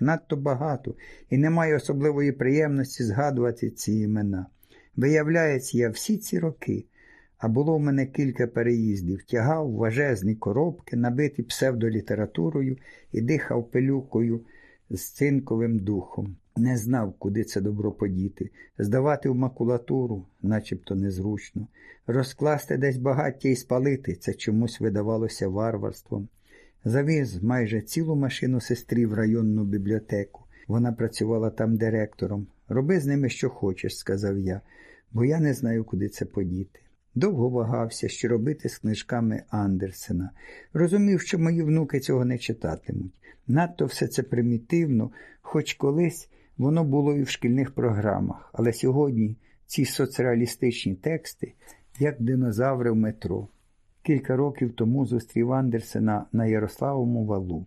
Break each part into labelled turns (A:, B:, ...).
A: надто багато, і немає особливої приємності згадувати ці імена. Виявляється, я всі ці роки, а було в мене кілька переїздів, тягав важезні коробки, набиті псевдолітературою і дихав пилюкою з цинковим духом. Не знав, куди це добро подіти, здавати в макулатуру, начебто незручно, розкласти десь багаття і спалити це чомусь видавалося варварством. Завіз майже цілу машину сестрі в районну бібліотеку. Вона працювала там директором. Роби з ними, що хочеш, сказав я, бо я не знаю, куди це подіти. Довго вагався, що робити з книжками Андерсена. Розумів, що мої внуки цього не читатимуть. Надто все це примітивно, хоч колись воно було і в шкільних програмах, але сьогодні ці соцреалістичні тексти, як динозаври в метро. Кілька років тому зустрів Андерсена на Ярославому валу.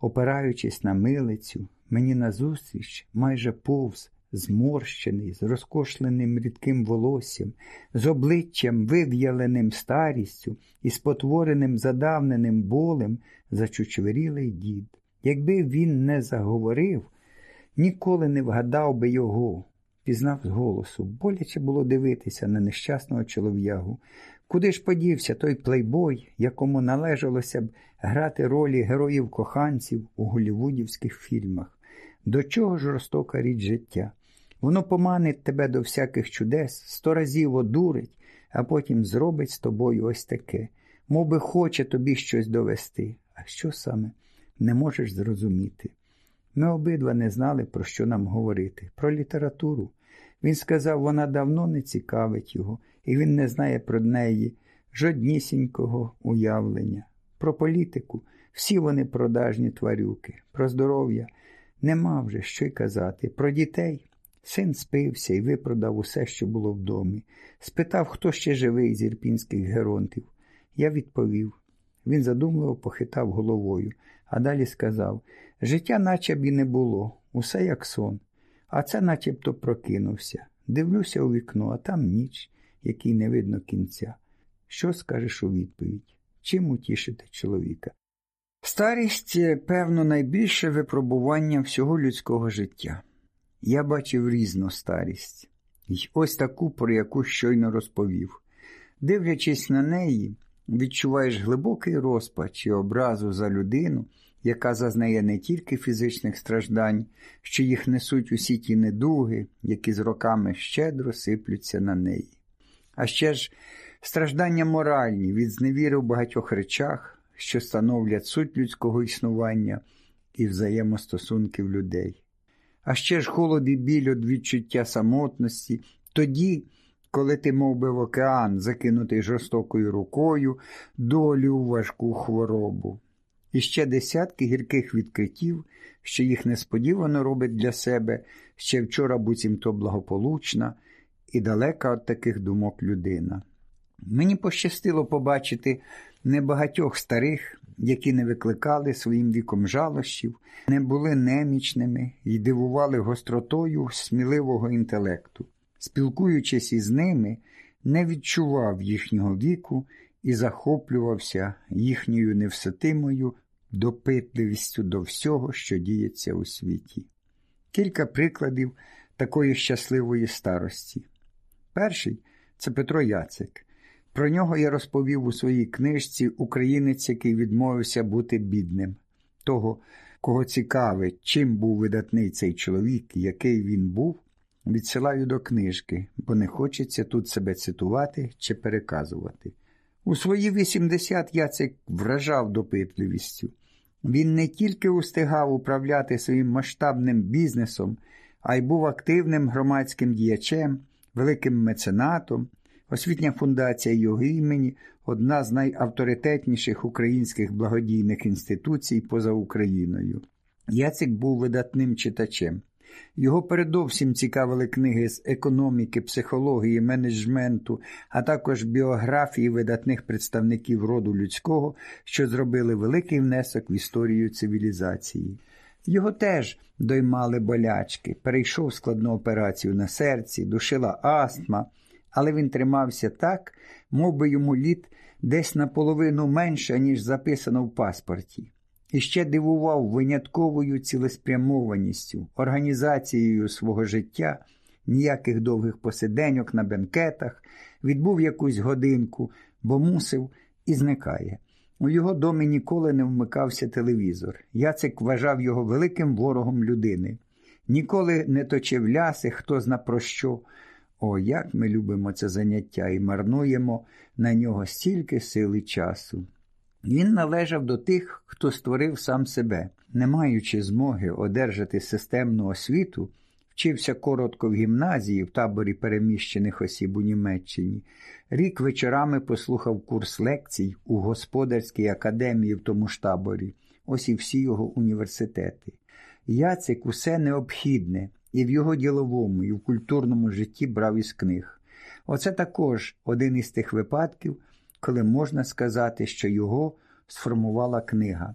A: Опираючись на милицю, мені назустріч майже повз, зморщений, з розкошленим рідким волоссям, з обличчям, вив'яленим старістю і спотвореним задавненим болем, зачучверілий дід. Якби він не заговорив, ніколи не вгадав би його, пізнав з голосу. Боляче було дивитися на нещасного чолов'ягу. Куди ж подівся той плейбой, якому належалося б грати ролі героїв-коханців у голівудівських фільмах? До чого жорстока річ життя? Воно поманить тебе до всяких чудес, сто разів одурить, а потім зробить з тобою ось таке, мов би хоче тобі щось довести. А що саме не можеш зрозуміти? Ми обидва не знали, про що нам говорити, про літературу. Він сказав, вона давно не цікавить його, і він не знає про неї жоднісінького уявлення. Про політику всі вони продажні тварюки, про здоров'я нема вже що й казати. Про дітей син спився і випродав усе, що було в домі. Спитав, хто ще живий з ірпінських геронтів. Я відповів. Він задумливо похитав головою, а далі сказав життя наче б і не було, усе як сон. А це начебто прокинувся. Дивлюся у вікно, а там ніч, який не видно кінця. Що скажеш у відповідь? Чим утішити чоловіка? Старість, певно, найбільше випробування всього людського життя. Я бачив різну старість, І ось таку, про яку щойно розповів. Дивлячись на неї, відчуваєш глибокий розпач і образу за людину, яка зазнає не тільки фізичних страждань, що їх несуть усі ті недуги, які з роками щедро сиплються на неї. А ще ж страждання моральні від зневіри в багатьох речах, що становлять суть людського існування і взаємостосунків людей. А ще ж холод і біль від відчуття самотності, тоді, коли ти мов би, в океан, закинутий жорстокою рукою, долю важку хворобу. І ще десятки гірких відкриттів, що їх несподівано робить для себе ще вчора буцімто благополучна і далека від таких думок людина. Мені пощастило побачити небагатьох старих, які не викликали своїм віком жалощів, не були немічними і дивували гостротою сміливого інтелекту. Спілкуючись із ними, не відчував їхнього віку і захоплювався їхньою невситимою допитливістю до всього, що діється у світі. Кілька прикладів такої щасливої старості. Перший це Петро Яцик. Про нього я розповів у своїй книжці Українець, який відмовився бути бідним. Того, кого цікавить, чим був видатний цей чоловік, який він був, відсилаю до книжки, бо не хочеться тут себе цитувати чи переказувати. У свої 80 Яцик вражав допитливістю. Він не тільки устигав управляти своїм масштабним бізнесом, а й був активним громадським діячем, великим меценатом. Освітня фундація його імені одна з найавторитетніших українських благодійних інституцій поза Україною. Яцик був видатним читачем. Його передовсім цікавили книги з економіки, психології, менеджменту, а також біографії видатних представників роду людського, що зробили великий внесок в історію цивілізації. Його теж доймали болячки, перейшов складну операцію на серці, душила астма, але він тримався так, мов би йому літ десь наполовину менше, ніж записано в паспорті. І ще дивував винятковою цілеспрямованістю, організацією свого життя, ніяких довгих посиденьок на бенкетах, відбув якусь годинку, бо мусив і зникає. У його домі ніколи не вмикався телевізор. Яцик вважав його великим ворогом людини. Ніколи не точив ляси, хто зна про що. О, як ми любимо це заняття і марнуємо на нього стільки сил і часу. Він належав до тих, хто створив сам себе, не маючи змоги одержати системну освіту, вчився коротко в гімназії в таборі переміщених осіб у Німеччині. Рік вечорами послухав курс лекцій у господарській академії в тому ж таборі, ось і всі його університети. Яцик усе необхідне і в його діловому, і в культурному житті брав із книг. Оце також один із тих випадків, коли можна сказати, що його сформувала книга.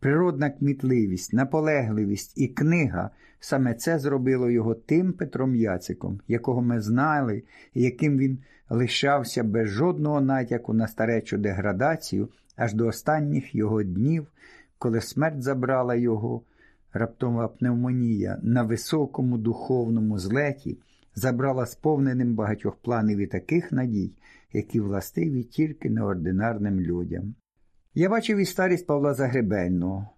A: Природна кмітливість, наполегливість і книга саме це зробило його тим Петром Яциком, якого ми знали, яким він лишався без жодного натяку на старечу деградацію аж до останніх його днів, коли смерть забрала його, раптова пневмонія на високому духовному злеті, забрала сповненим багатьох планів і таких надій, які властиві тільки неординарним людям. Я бачив і старість Павла Загребельного,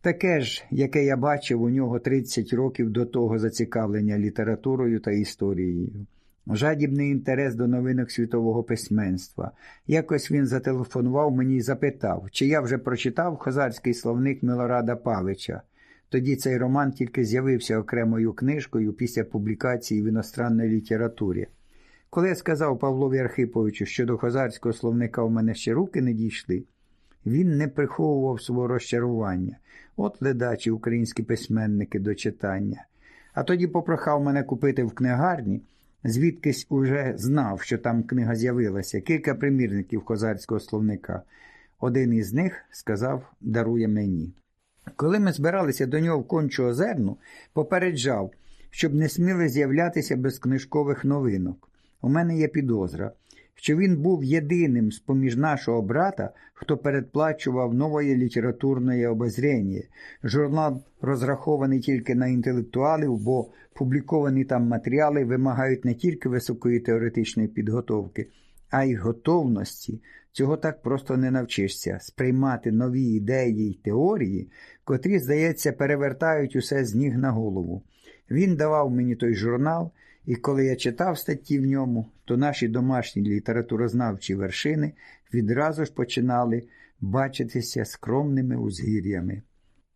A: таке ж, яке я бачив у нього 30 років до того зацікавлення літературою та історією. Жадібний інтерес до новинок світового письменства. Якось він зателефонував мені і запитав, чи я вже прочитав хозарський словник Милорада Павича. Тоді цей роман тільки з'явився окремою книжкою після публікації в іностранній літературі. Коли я сказав Павлові Архиповичу, що до хозарського словника у мене ще руки не дійшли, він не приховував свого розчарування. От ледачі українські письменники до читання. А тоді попрохав мене купити в книгарні, звідкись уже знав, що там книга з'явилася, кілька примірників козарського словника. Один із них сказав дарує мені. Коли ми збиралися до нього в кончу озерну, попереджав, щоб не сміли з'являтися без книжкових новинок. У мене є підозра, що він був єдиним з поміж нашого брата, хто передплачував нової літературної обозрення. Журнал розрахований тільки на інтелектуалів, бо публіковані там матеріали вимагають не тільки високої теоретичної підготовки, а й готовності. Цього так просто не навчишся сприймати нові ідеї й теорії, котрі, здається, перевертають усе з ніг на голову. Він давав мені той журнал. І коли я читав статті в ньому, то наші домашні літературознавчі вершини відразу ж починали бачитися скромними узгір'ями.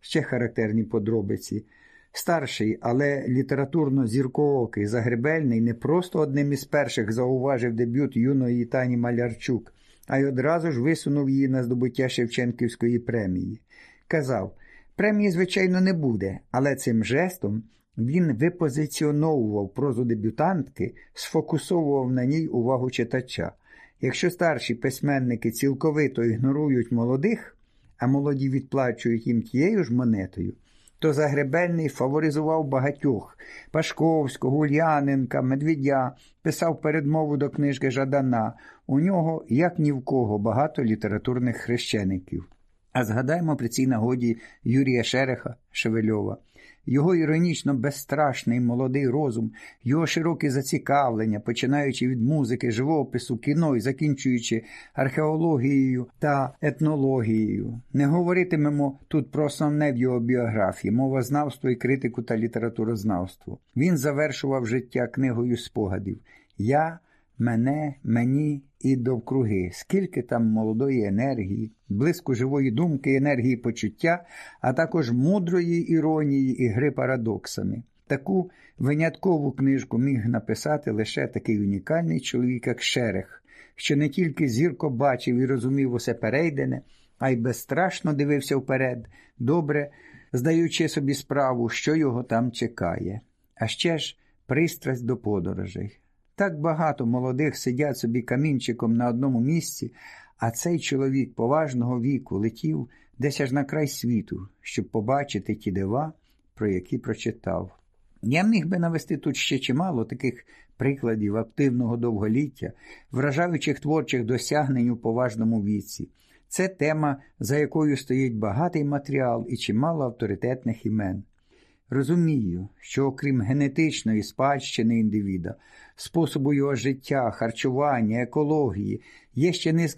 A: Ще характерні подробиці. Старший, але літературно зіркоокий Загребельний не просто одним із перших зауважив дебют юної Тані Малярчук, а й одразу ж висунув її на здобуття Шевченківської премії. Казав, премії, звичайно, не буде, але цим жестом він випозиціоновував прозу дебютантки, сфокусовував на ній увагу читача. Якщо старші письменники цілковито ігнорують молодих, а молоді відплачують їм тією ж монетою, то Загребельний фаворизував багатьох Пашковського, Ульяненка, Медведя, писав передмову до книжки Жадана. У нього, як ні в кого, багато літературних хрещеників. А згадаємо при цій нагоді Юрія Шереха Шевельова його іронічно безстрашний молодий розум, його широке зацікавлення, починаючи від музики, живопису, кіно і закінчуючи археологією та етнологією. Не говоритимемо тут про основне в його біографії, мовознавство і критику та літературознавство. Він завершував життя книгою спогадів. Я мене, мені і довкруги, скільки там молодої енергії, блиску живої думки, енергії почуття, а також мудрої іронії і гри парадоксами. Таку виняткову книжку міг написати лише такий унікальний чоловік, як Шерех, що не тільки зірко бачив і розумів усе перейдене, а й безстрашно дивився вперед, добре здаючи собі справу, що його там чекає. А ще ж пристрасть до подорожей. Так багато молодих сидять собі камінчиком на одному місці, а цей чоловік поважного віку летів десь аж на край світу, щоб побачити ті дива, про які прочитав. Я міг би навести тут ще чимало таких прикладів активного довголіття, вражаючих творчих досягнень у поважному віці. Це тема, за якою стоїть багатий матеріал і чимало авторитетних імен. Розумію, що окрім генетичної спадщини індивіда, способу його життя, харчування, екології, є ще низка